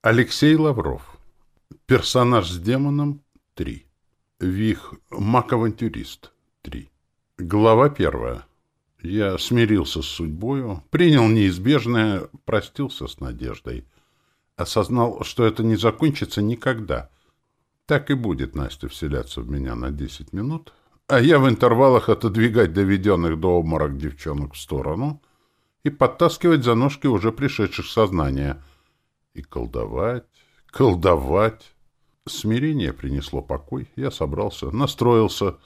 Алексей Лавров. Персонаж с демоном 3. Вих. Мак-авантюрист 3. Глава первая. Я смирился с судьбою, принял неизбежное, простился с надеждой. Осознал, что это не закончится никогда. Так и будет Настя вселяться в меня на 10 минут, а я в интервалах отодвигать доведенных до обморок девчонок в сторону и подтаскивать за ножки уже пришедших в сознание — и колдовать, колдовать. Смирение принесло покой. Я собрался, настроился.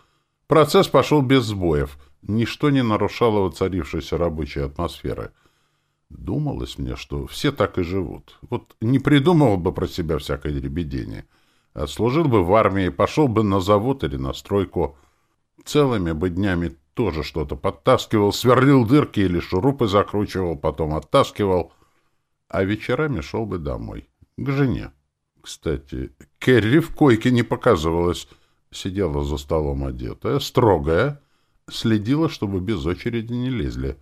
Процесс пошел без сбоев. Ничто не нарушало воцарившейся рабочей атмосферы. Думалось мне, что все так и живут. Вот не придумывал бы про себя всякое дребедение. А служил бы в армии, пошел бы на завод или на стройку. Целыми бы днями тоже что-то подтаскивал, сверлил дырки или шурупы закручивал, потом оттаскивал — а вечерами шел бы домой, к жене. Кстати, Керри в койке не показывалась, сидела за столом одетая, строгая, следила, чтобы без очереди не лезли.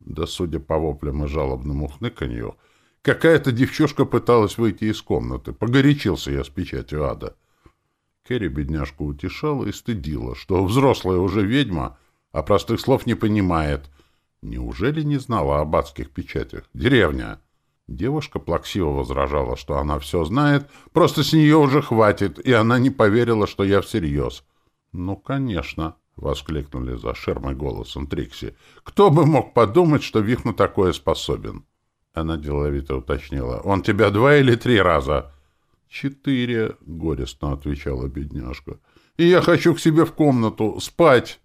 Да, судя по воплям и жалобному хныканью, какая-то девчушка пыталась выйти из комнаты. Погорячился я с печатью ада. Керри бедняжку утешала и стыдила, что взрослая уже ведьма, а простых слов не понимает. Неужели не знала об адских печатях? Деревня! Девушка плаксиво возражала, что она все знает, просто с нее уже хватит, и она не поверила, что я всерьез. «Ну, конечно», — воскликнули за шермой голосом Трикси. «Кто бы мог подумать, что Вих на такое способен?» Она деловито уточнила. «Он тебя два или три раза?» «Четыре», — горестно отвечала бедняжка. «И я хочу к себе в комнату. Спать!»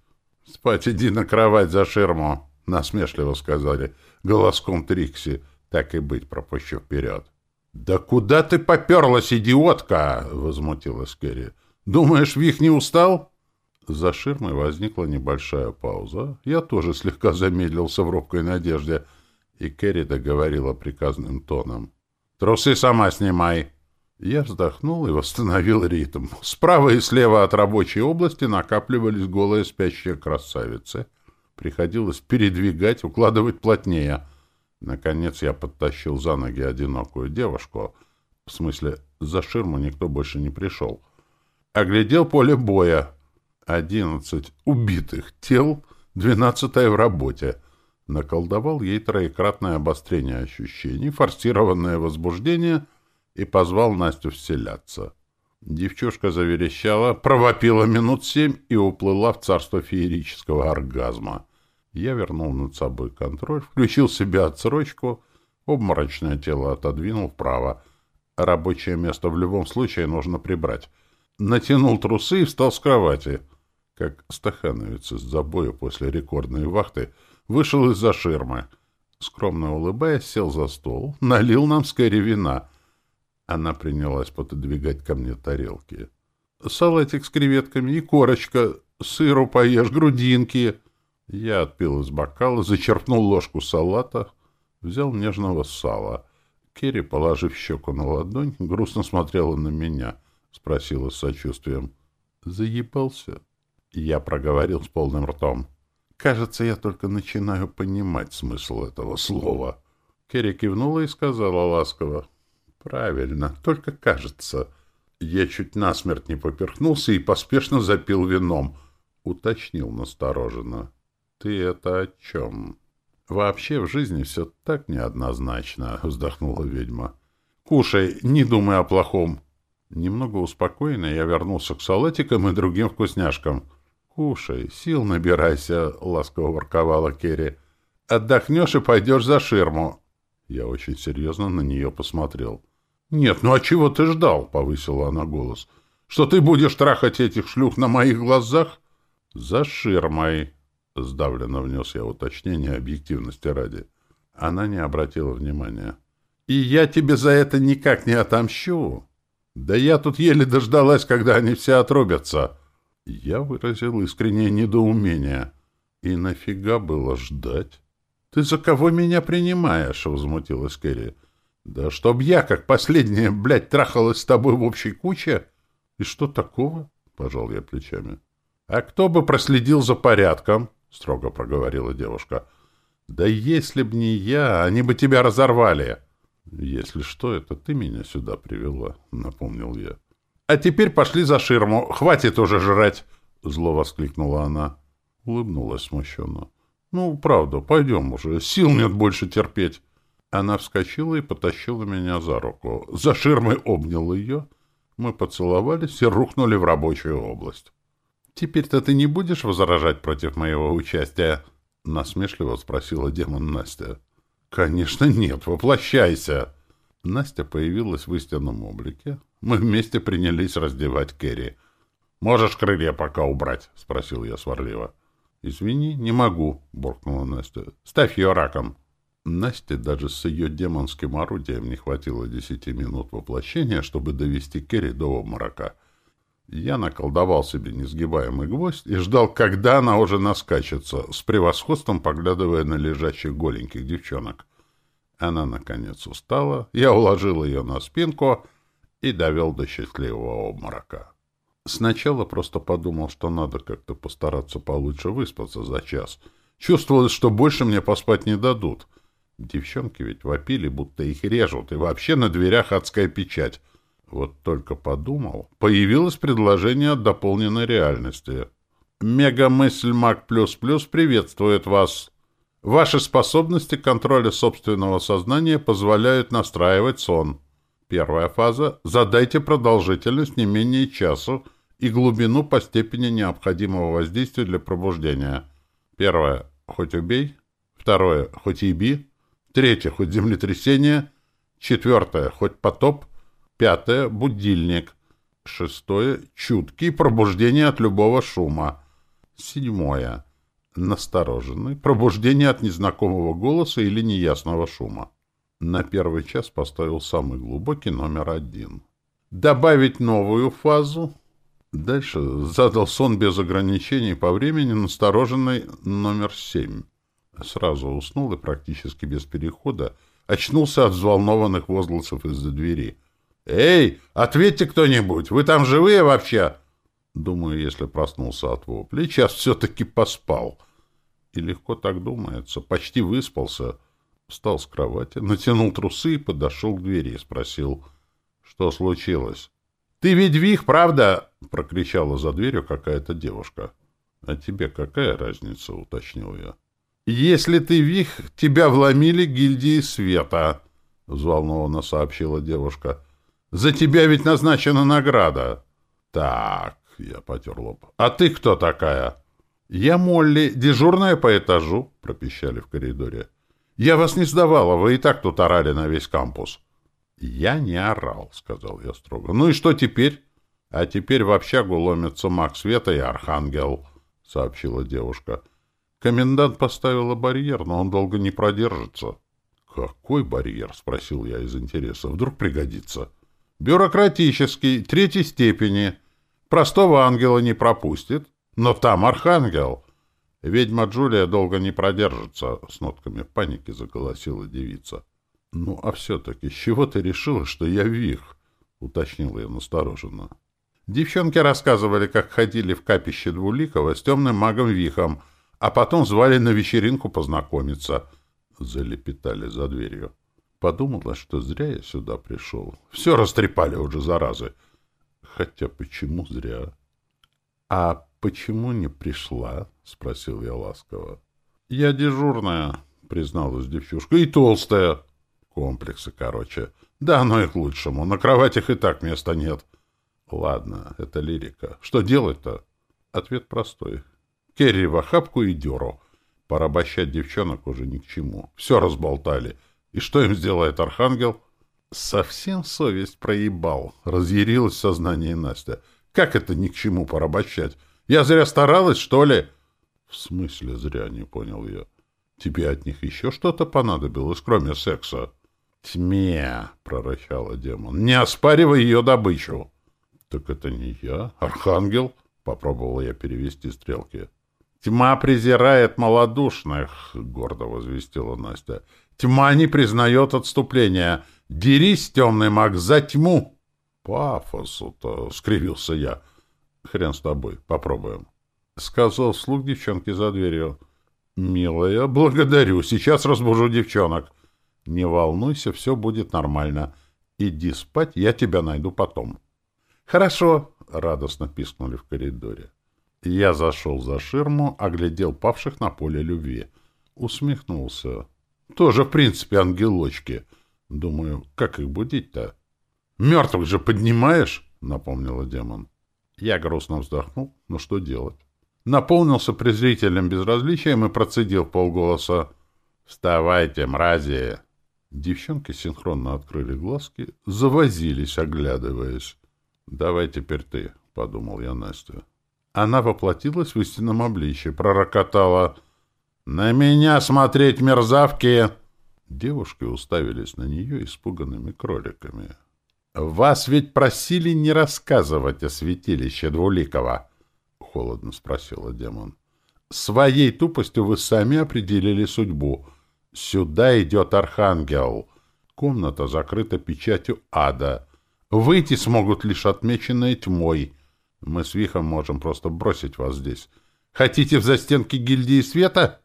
«Спать иди на кровать за ширму», — насмешливо сказали голоском Трикси. Так и быть, пропущу вперед. — Да куда ты поперлась, идиотка? — возмутилась Керри. — Думаешь, Вих не устал? За ширмой возникла небольшая пауза. Я тоже слегка замедлился в робкой надежде, и Керри договорила приказным тоном. — Трусы сама снимай! Я вздохнул и восстановил ритм. Справа и слева от рабочей области накапливались голые спящие красавицы. Приходилось передвигать, укладывать плотнее — Наконец я подтащил за ноги одинокую девушку. В смысле, за ширму никто больше не пришел. Оглядел поле боя. Одиннадцать убитых тел, двенадцатое в работе. Наколдовал ей троекратное обострение ощущений, форсированное возбуждение и позвал Настю вселяться. Девчушка заверещала, провопила минут семь и уплыла в царство феерического оргазма. Я вернул над собой контроль, включил себе отсрочку, обморочное тело отодвинул вправо. Рабочее место в любом случае нужно прибрать. Натянул трусы и встал с кровати. Как стахановец из забоя после рекордной вахты вышел из-за ширмы. Скромно улыбаясь, сел за стол, налил нам скорее вина. Она принялась пододвигать ко мне тарелки. «Салатик с креветками и корочка, сыру поешь, грудинки». Я отпил из бокала, зачерпнул ложку салата, взял нежного сала. Керри, положив щеку на ладонь, грустно смотрела на меня, спросила с сочувствием. «Заебался?» Я проговорил с полным ртом. «Кажется, я только начинаю понимать смысл этого слова». Керри кивнула и сказала ласково. «Правильно, только кажется». Я чуть насмерть не поперхнулся и поспешно запил вином. Уточнил настороженно. «Ты это о чем?» «Вообще в жизни все так неоднозначно», — вздохнула ведьма. «Кушай, не думай о плохом». Немного успокоенно я вернулся к салатикам и другим вкусняшкам. «Кушай, сил набирайся», — ласково ворковала Керри. «Отдохнешь и пойдешь за ширму». Я очень серьезно на нее посмотрел. «Нет, ну а чего ты ждал?» — повысила она голос. «Что ты будешь трахать этих шлюх на моих глазах?» «За ширмой», — сдавленно внес я уточнение объективности ради. Она не обратила внимания. «И я тебе за это никак не отомщу. Да я тут еле дождалась, когда они все отрубятся». Я выразил искреннее недоумение. «И нафига было ждать?» «Ты за кого меня принимаешь?» — возмутилась Кэрри. «Да чтоб я, как последняя, блядь, трахалась с тобой в общей куче?» «И что такого?» — пожал я плечами. «А кто бы проследил за порядком?» — строго проговорила девушка. — Да если б не я, они бы тебя разорвали. — «Если что, это ты меня сюда привела», — напомнил я. «А теперь пошли за ширму. Хватит уже жрать!» — зло воскликнула она. Улыбнулась смущенно. «Ну, правда, пойдем уже. Сил нет больше терпеть». Она вскочила и потащила меня за руку. За ширмой обнял ее. Мы поцеловались и рухнули в рабочую область. «Теперь-то ты не будешь возражать против моего участия?» — насмешливо спросила демон Настя. «Конечно нет, воплощайся!» Настя появилась в истинном облике. Мы вместе принялись раздевать Керри. «Можешь крылья пока убрать?» — спросил я сварливо. «Извини, не могу», — буркнула Настя. «Ставь ее раком». Насте даже с ее демонским орудием не хватило десяти минут воплощения, чтобы довести Керри до обморока. Я наколдовал себе несгибаемый гвоздь и ждал, когда она уже наскачется, с превосходством поглядывая на лежащих голеньких девчонок. Она, наконец, устала, я уложил ее на спинку и довел до счастливого обморока. Сначала просто подумал, что надо как-то постараться получше выспаться за час. Чувствовалось, что больше мне поспать не дадут. Девчонки ведь вопили, будто их режут, и вообще на дверях адская печать. Вот только подумал, появилось предложение от дополненной реальности. Мегамысль Мак Плюс Плюс приветствует вас. Ваши способности контроля собственного сознания позволяют настраивать сон. Первая фаза – задайте продолжительность не менее часу и глубину по степени необходимого воздействия для пробуждения. Первое – хоть убей. Второе – хоть еби. Третье – хоть землетрясение. Четвертое – хоть потоп. Пятое — будильник. Шестое — чуткий, пробуждение от любого шума. Седьмое — настороженный, пробуждение от незнакомого голоса или неясного шума. На первый час поставил самый глубокий номер один. Добавить новую фазу. Дальше задал сон без ограничений по времени, настороженный номер семь. Сразу уснул и практически без перехода очнулся от взволнованных возгласов из-за двери — «Эй, ответьте кто-нибудь, вы там живые вообще?» Думаю, если проснулся от вопли, час все-таки поспал. И легко так думается, почти выспался. Встал с кровати, натянул трусы и подошел к двери, спросил, что случилось. «Ты ведь Вих, правда?» — прокричала за дверью какая-то девушка. «А тебе какая разница?» — уточнил я. «Если ты Вих, тебя вломили гильдии света», — взволнованно сообщила девушка. За тебя ведь назначена награда. Так, я потер лоб. А ты кто такая? Я Молли, дежурная по этажу, пропищали в коридоре. Я вас не сдавала, вы и так тут орали на весь кампус. Я не орал, сказал я строго. Ну и что теперь? А теперь в общагу ломятся маг света и архангел, сообщила девушка. Комендант поставила барьер, но он долго не продержится. «Какой барьер?» — спросил я из интереса. «Вдруг пригодится?» Бюрократический, третьей степени. Простого ангела не пропустит. Но там архангел. Ведьма Джулия долго не продержится, — с нотками паники заголосила девица. — Ну, а все-таки с чего ты решила, что я вих? — уточнила я настороженно. Девчонки рассказывали, как ходили в капище Двуликова с темным магом Вихом, а потом звали на вечеринку познакомиться. Залепетали за дверью. Подумала, что зря я сюда пришел. Все растрепали уже, заразы. Хотя почему зря? — А почему не пришла? — спросил я ласково. — Я дежурная, — призналась девчушка, — и толстая. Комплексы, короче. Да, оно и к лучшему. На кроватях и так места нет. Ладно, это лирика. Что делать-то? Ответ простой. Керри в охапку и дёру. Порабощать девчонок уже ни к чему. Все разболтали. — и что им сделает архангел? Совсем совесть проебал, разъярилась в сознании Настя. Как это ни к чему порабощать? Я зря старалась, что ли? В смысле зря, не понял я. Тебе от них еще что-то понадобилось, кроме секса? Тьме, прорычала демон, не оспаривай ее добычу. Так это не я, архангел, попробовал я перевести стрелки. Тьма презирает малодушных, гордо возвестила Настя. Тьма не признает отступления. Дерись, темный маг, за тьму. Пафосу-то, — скривился я. Хрен с тобой, попробуем. Сказал слуг девчонки за дверью. Милая, благодарю, сейчас разбужу девчонок. Не волнуйся, все будет нормально. Иди спать, я тебя найду потом. Хорошо, радостно пискнули в коридоре. Я зашел за ширму, оглядел павших на поле любви. Усмехнулся. Тоже, в принципе, ангелочки. Думаю, как их будить-то? Мертвых же поднимаешь, напомнила демон. Я грустно вздохнул. Ну что делать? Наполнился презрительным безразличием и процедил полголоса. «Вставайте, мрази!» Девчонки синхронно открыли глазки, завозились, оглядываясь. «Давай теперь ты», — подумал я Настя. Она воплотилась в истинном обличье, пророкотала «На меня смотреть, мерзавки!» Девушки уставились на нее испуганными кроликами. «Вас ведь просили не рассказывать о святилище Двуликова?» — холодно спросила демон. «Своей тупостью вы сами определили судьбу. Сюда идет архангел. Комната закрыта печатью ада. Выйти смогут лишь отмеченные тьмой. Мы с Вихом можем просто бросить вас здесь. Хотите в застенки гильдии света?»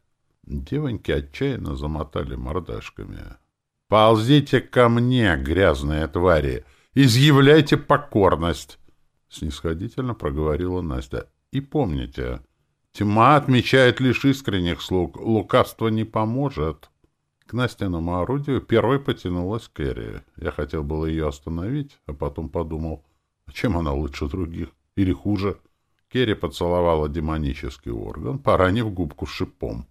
Девоньки отчаянно замотали мордашками. «Ползите ко мне, грязные твари! Изъявляйте покорность!» Снисходительно проговорила Настя. «И помните, тьма отмечает лишь искренних слуг, лукавство не поможет». К Настиному орудию первой потянулась Кэрри. Я хотел было ее остановить, а потом подумал, а чем она лучше других? Или хуже? Керри поцеловала демонический орган, поранив губку шипом.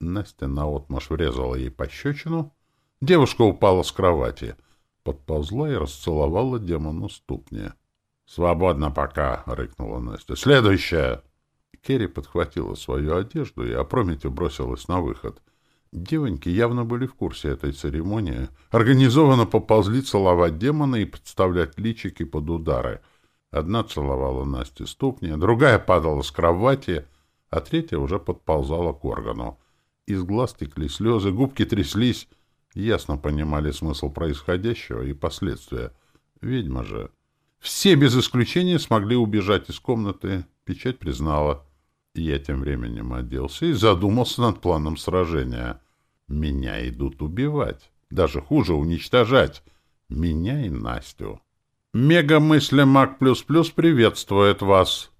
Настя наотмашь врезала ей пощечину. Девушка упала с кровати. Подползла и расцеловала демону ступни. «Свободно пока!» — рыкнула Настя. «Следующая!» Керри подхватила свою одежду и опрометью бросилась на выход. Девоньки явно были в курсе этой церемонии. Организованно поползли целовать демона и подставлять личики под удары — Одна целовала Насте ступни, другая падала с кровати, а третья уже подползала к органу. Из глаз текли слезы, губки тряслись, ясно понимали смысл происходящего и последствия. Ведьма же. Все без исключения смогли убежать из комнаты, печать признала. Я тем временем оделся и задумался над планом сражения. Меня идут убивать, даже хуже уничтожать. Меня и Настю. Мегамысли Маг Плюс Плюс приветствует вас.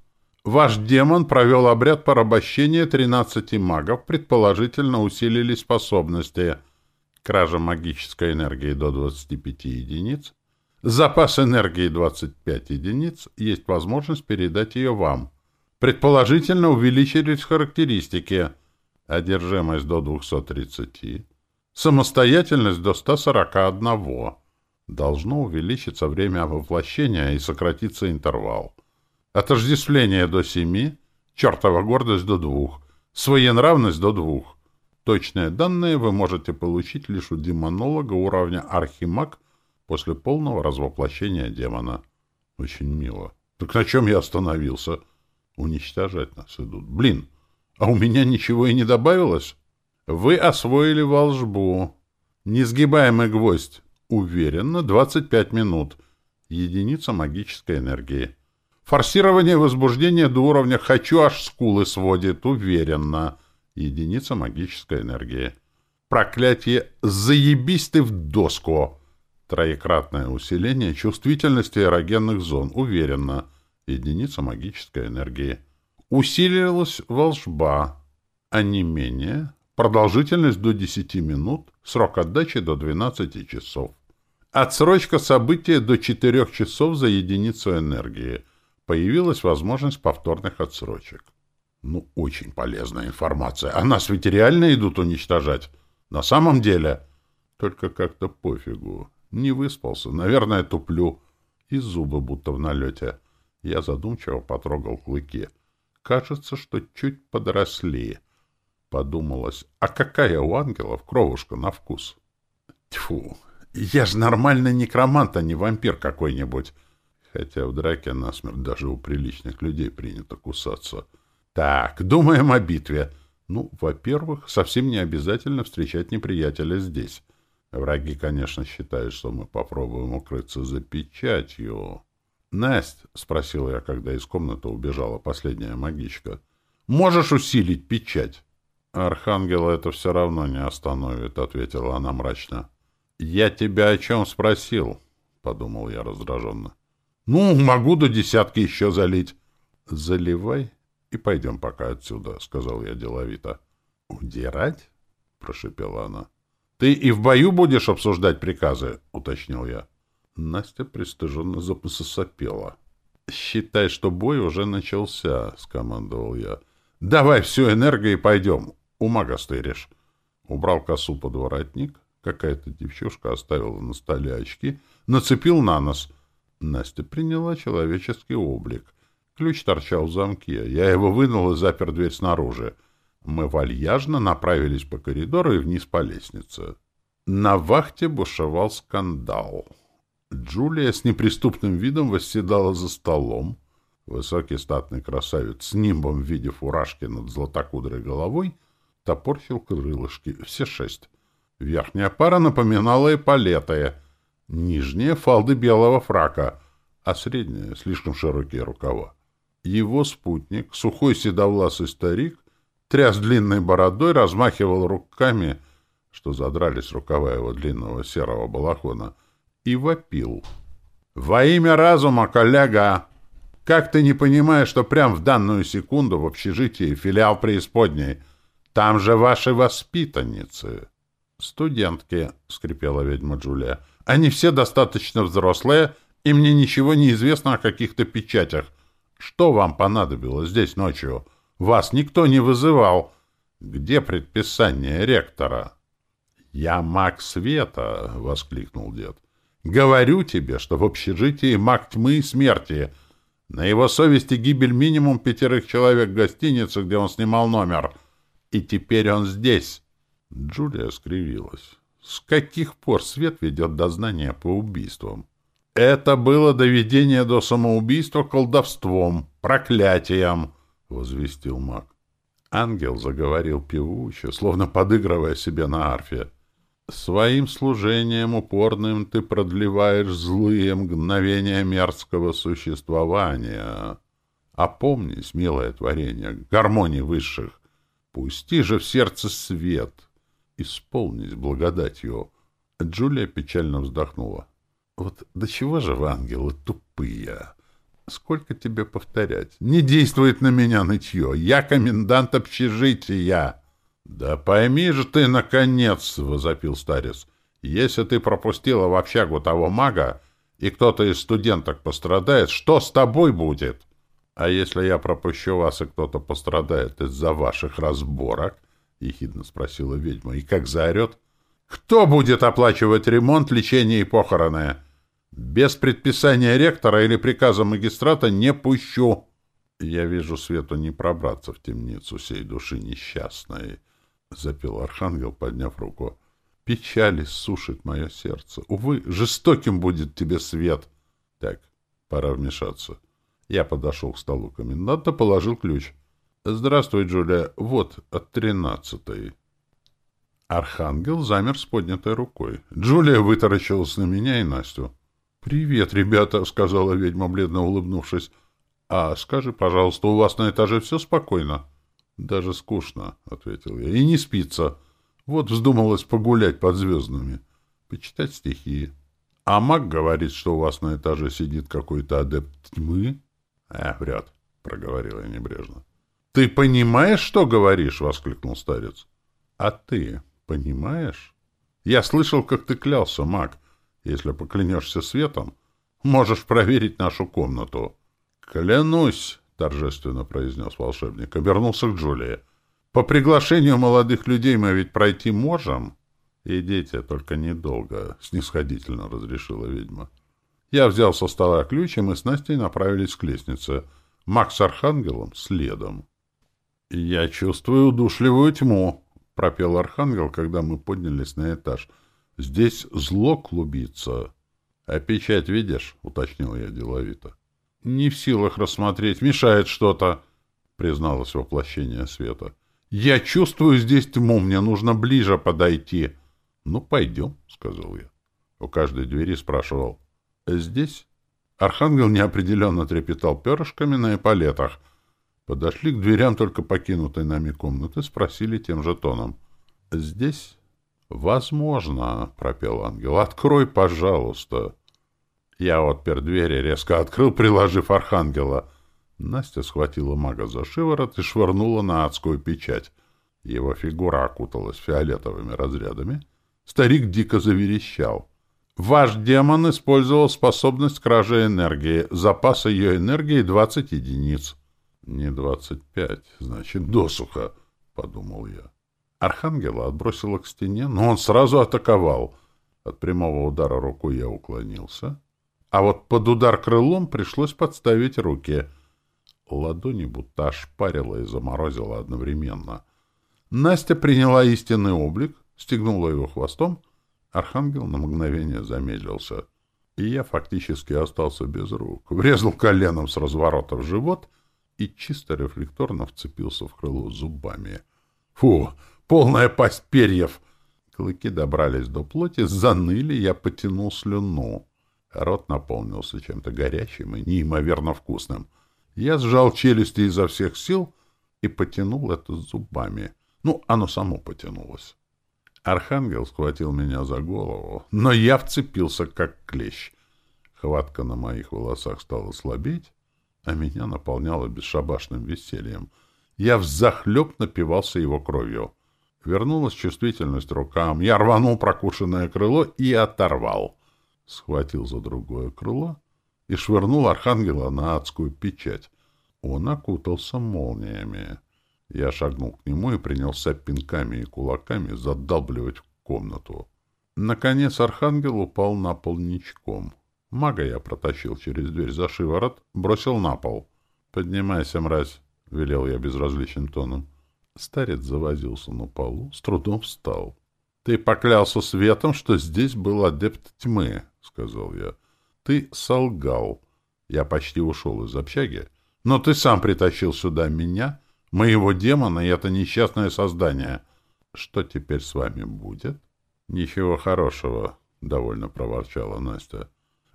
Ваш демон провел обряд порабощения 13 магов, предположительно усилили способности. Кража магической энергии до 25 единиц. Запас энергии 25 единиц. Есть возможность передать ее вам. Предположительно увеличились характеристики. Одержимость до 230. Самостоятельность до 141 должно увеличиться время воплощения и сократиться интервал. Отождествление до семи, чертова гордость до двух, своенравность до двух. Точные данные вы можете получить лишь у демонолога уровня архимаг после полного развоплощения демона. Очень мило. Так на чем я остановился? Уничтожать нас идут. Блин, а у меня ничего и не добавилось? Вы освоили волжбу. Несгибаемый гвоздь. Уверенно, 25 минут. Единица магической энергии. Форсирование возбуждения до уровня «хочу» аж скулы сводит. Уверенно. Единица магической энергии. Проклятие «заебись ты в доску». Троекратное усиление чувствительности эрогенных зон. Уверенно. Единица магической энергии. Усилилась волшба. А не менее. Продолжительность до 10 минут. Срок отдачи до 12 часов. Отсрочка события до 4 часов за единицу энергии. Появилась возможность повторных отсрочек. Ну, очень полезная информация. А нас ведь реально идут уничтожать. На самом деле. Только как-то пофигу. Не выспался. Наверное, туплю. И зубы будто в налете. Я задумчиво потрогал клыки. Кажется, что чуть подросли. Подумалось, а какая у ангелов кровушка на вкус? Тьфу, я ж нормальный некромант, а не вампир какой-нибудь. Хотя в драке насмерть даже у приличных людей принято кусаться. Так, думаем о битве. Ну, во-первых, совсем не обязательно встречать неприятеля здесь. Враги, конечно, считают, что мы попробуем укрыться за печатью. «Насть», — спросил я, когда из комнаты убежала последняя магичка, — «можешь усилить печать?» «Архангела это все равно не остановит», — ответила она мрачно. «Я тебя о чем спросил?» — подумал я раздраженно. «Ну, могу до десятки еще залить». «Заливай и пойдем пока отсюда», — сказал я деловито. «Удирать?» — прошепела она. «Ты и в бою будешь обсуждать приказы?» — уточнил я. Настя пристыженно засопела. «Считай, что бой уже начался», — скомандовал я. «Давай всю энергию и пойдем. У мага стыришь». Убрал косу под воротник. Какая-то девчушка оставила на столе очки, нацепил на нос. Настя приняла человеческий облик. Ключ торчал в замке. Я его вынул и запер дверь снаружи. Мы вальяжно направились по коридору и вниз по лестнице. На вахте бушевал скандал. Джулия с неприступным видом восседала за столом. Высокий статный красавец с нимбом в виде фуражки над златокудрой головой топорщил крылышки, все шесть. Верхняя пара напоминала эполеты, нижняя — фалды белого фрака, а средняя — слишком широкие рукава. Его спутник, сухой седовласый старик, тряс длинной бородой, размахивал руками, что задрались рукава его длинного серого балахона, и вопил. «Во имя разума, коллега! Как ты не понимаешь, что прямо в данную секунду в общежитии филиал преисподней? Там же ваши воспитанницы!» «Студентки», — скрипела ведьма Джулия. «Они все достаточно взрослые, и мне ничего не известно о каких-то печатях. Что вам понадобилось здесь ночью? Вас никто не вызывал. Где предписание ректора?» «Я маг света!» — воскликнул дед. «Говорю тебе, что в общежитии маг тьмы и смерти. На его совести гибель минимум пятерых человек в гостинице, где он снимал номер. И теперь он здесь». Джулия скривилась. С каких пор свет ведет дознание по убийствам? Это было доведение до самоубийства колдовством, проклятием, возвестил маг. Ангел заговорил певуче, словно подыгрывая себе на арфе. Своим служением упорным ты продлеваешь злые мгновения мерзкого существования. Опомнись, милое творение, гармонии высших. Пусти же в сердце свет — исполнить благодатью. Джулия печально вздохнула. Вот до чего же вы, ангелы, тупые? Сколько тебе повторять? Не действует на меня нытье. Я комендант общежития. Да пойми же ты, наконец, — возопил старец, — если ты пропустила в общагу того мага, и кто-то из студенток пострадает, что с тобой будет? А если я пропущу вас, и кто-то пострадает из-за ваших разборок, — ехидно спросила ведьма. — И как заорет? — Кто будет оплачивать ремонт, лечение и похороны? Без предписания ректора или приказа магистрата не пущу. Я вижу свету не пробраться в темницу сей души несчастной, — запел архангел, подняв руку. — Печали сушит мое сердце. Увы, жестоким будет тебе свет. Так, пора вмешаться. Я подошел к столу коменданта, положил ключ. «Здравствуй, Джулия. Вот, от тринадцатой». Архангел замер с поднятой рукой. Джулия вытаращилась на меня и Настю. «Привет, ребята», — сказала ведьма, бледно улыбнувшись. «А скажи, пожалуйста, у вас на этаже все спокойно?» «Даже скучно», — ответил я. «И не спится. Вот вздумалось погулять под звездами. Почитать стихи. А маг говорит, что у вас на этаже сидит какой-то адепт тьмы?» «Э, вряд», — проговорила я небрежно. «Ты понимаешь, что говоришь?» — воскликнул старец. «А ты понимаешь? Я слышал, как ты клялся, маг. Если поклянешься светом, можешь проверить нашу комнату». «Клянусь!» — торжественно произнес волшебник. Обернулся к Джулии. «По приглашению молодых людей мы ведь пройти можем?» «Идите, только недолго», — снисходительно разрешила ведьма. Я взял со стола ключ, и мы с Настей направились к лестнице. Макс с Архангелом следом. «Я чувствую удушливую тьму», — пропел Архангел, когда мы поднялись на этаж. «Здесь зло клубится». «А печать видишь?» — уточнил я деловито. «Не в силах рассмотреть, мешает что-то», — призналось воплощение света. «Я чувствую здесь тьму, мне нужно ближе подойти». «Ну, пойдем», — сказал я. У каждой двери спрашивал. «Здесь?» Архангел неопределенно трепетал перышками на эполетах — Подошли к дверям только покинутой нами комнаты, спросили тем же тоном. «Здесь?» «Возможно», — пропел ангел. «Открой, пожалуйста». Я отпер дверь и резко открыл, приложив архангела. Настя схватила мага за шиворот и швырнула на адскую печать. Его фигура окуталась фиолетовыми разрядами. Старик дико заверещал. «Ваш демон использовал способность кражи энергии. Запас ее энергии — двадцать единиц». «Не двадцать пять, значит, досуха», — подумал я. Архангела отбросило к стене, но он сразу атаковал. От прямого удара рукой я уклонился. А вот под удар крылом пришлось подставить руки. Ладони будто ошпарила и заморозила одновременно. Настя приняла истинный облик, стегнула его хвостом. Архангел на мгновение замедлился. И я фактически остался без рук. Врезал коленом с разворота в живот и чисто рефлекторно вцепился в крыло зубами. Фу! Полная пасть перьев! Клыки добрались до плоти, заныли, я потянул слюну. Рот наполнился чем-то горячим и неимоверно вкусным. Я сжал челюсти изо всех сил и потянул это зубами. Ну, оно само потянулось. Архангел схватил меня за голову, но я вцепился, как клещ. Хватка на моих волосах стала слабеть, а меня наполняла бесшабашным весельем. Я взахлеб напивался его кровью. Вернулась чувствительность рукам. Я рванул прокушенное крыло и оторвал. Схватил за другое крыло и швырнул архангела на адскую печать. Он окутался молниями. Я шагнул к нему и принялся пинками и кулаками задалбливать комнату. Наконец архангел упал на пол ничком. Мага я протащил через дверь за шиворот, бросил на пол. «Поднимайся, мразь!» — велел я безразличным тоном. Старец завозился на полу, с трудом встал. — Ты поклялся светом, что здесь был адепт тьмы, — сказал я. — Ты солгал. Я почти ушел из общаги. Но ты сам притащил сюда меня, моего демона и это несчастное создание. Что теперь с вами будет? — Ничего хорошего, — довольно проворчала Настя.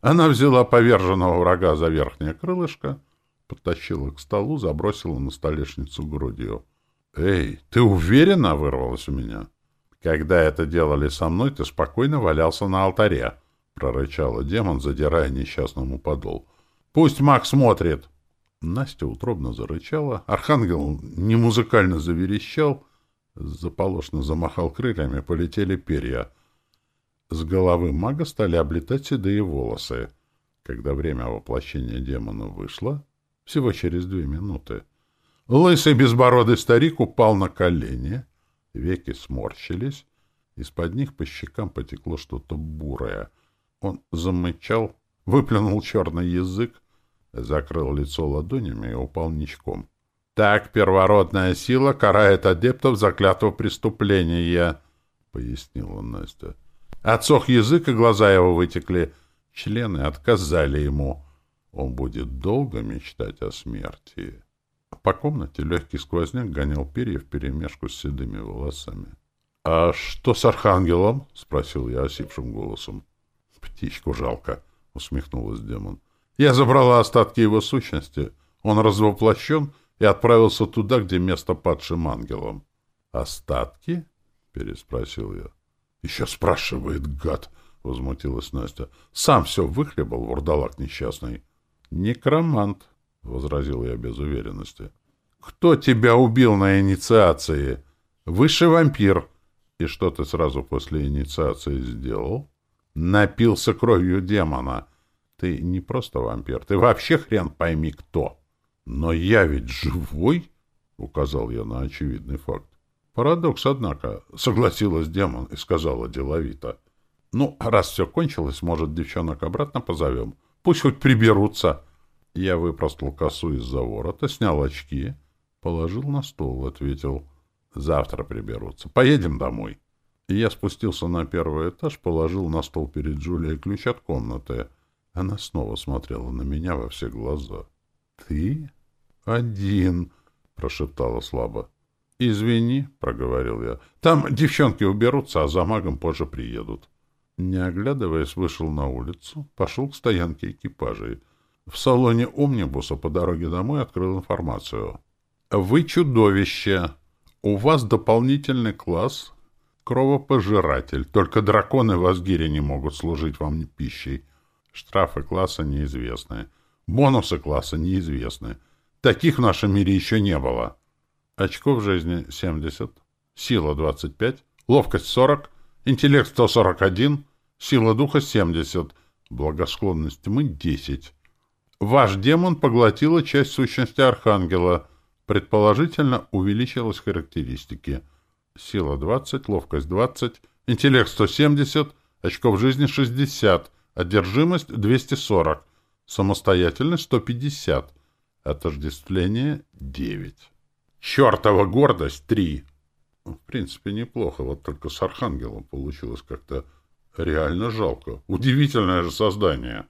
Она взяла поверженного врага за верхнее крылышко, подтащила к столу, забросила на столешницу грудью. «Эй, ты уверена?» — вырвалось у меня. «Когда это делали со мной, ты спокойно валялся на алтаре», — прорычала демон, задирая несчастному подол. «Пусть маг смотрит!» Настя утробно зарычала, архангел немузыкально заверещал, заполошно замахал крыльями, полетели перья. С головы мага стали облетать седые волосы. Когда время воплощения демона вышло, всего через две минуты, Лысый безбородый старик упал на колени, веки сморщились, из-под них по щекам потекло что-то бурое. Он замычал, выплюнул черный язык, закрыл лицо ладонями и упал ничком. «Так первородная сила карает адептов за клятво преступления», — пояснила Настя. Отсох язык, и глаза его вытекли. Члены отказали ему. Он будет долго мечтать о смерти. По комнате легкий сквозняк гонял перья вперемешку с седыми волосами. — А что с архангелом? — спросил я осипшим голосом. — Птичку жалко, — усмехнулась демон. — Я забрала остатки его сущности. Он развоплощен и отправился туда, где место падшим ангелом. — Остатки? — переспросил я. — Еще спрашивает, гад! — возмутилась Настя. — Сам все выхлебал, вурдалак несчастный. — Некромант, — возразил я без уверенности. — Кто тебя убил на инициации? Высший вампир. И что ты сразу после инициации сделал? Напился кровью демона. Ты не просто вампир, ты вообще хрен пойми кто. Но я ведь живой, — указал я на очевидный факт. Парадокс, однако, согласилась демон и сказала деловито. Ну, раз все кончилось, может, девчонок обратно позовем? Пусть хоть приберутся. — я выпростал косу из-за ворота, снял очки, положил на стол, ответил. Завтра приберутся. Поедем домой. И я спустился на первый этаж, положил на стол перед Джулией ключ от комнаты. Она снова смотрела на меня во все глаза. — Ты? — Один, — прошептала слабо. — Извини, — проговорил я. — Там девчонки уберутся, а за магом позже приедут. Не оглядываясь, вышел на улицу, пошел к стоянке экипажей — в салоне «Омнибуса» по дороге домой открыл информацию. «Вы чудовище! У вас дополнительный класс Кровопожиратель. Только драконы в Асгире не могут служить вам пищей. Штрафы класса неизвестны. Бонусы класса неизвестны. Таких в нашем мире еще не было. Очков жизни 70, сила 25, ловкость 40, интеллект 141, сила духа 70, благосклонность тьмы 10. Ваш демон поглотила часть сущности Архангела. Предположительно, увеличилась характеристики. Сила 20, ловкость 20, интеллект 170, очков жизни 60, одержимость 240, самостоятельность 150, отождествление 9. Чертова гордость 3. В принципе, неплохо, вот только с Архангелом получилось как-то реально жалко. Удивительное же создание.